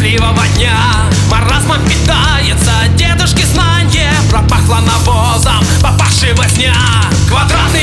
счастливого дня. Маразмом питается дедушки знание Пропахло навозом, попавшего сня Квадратный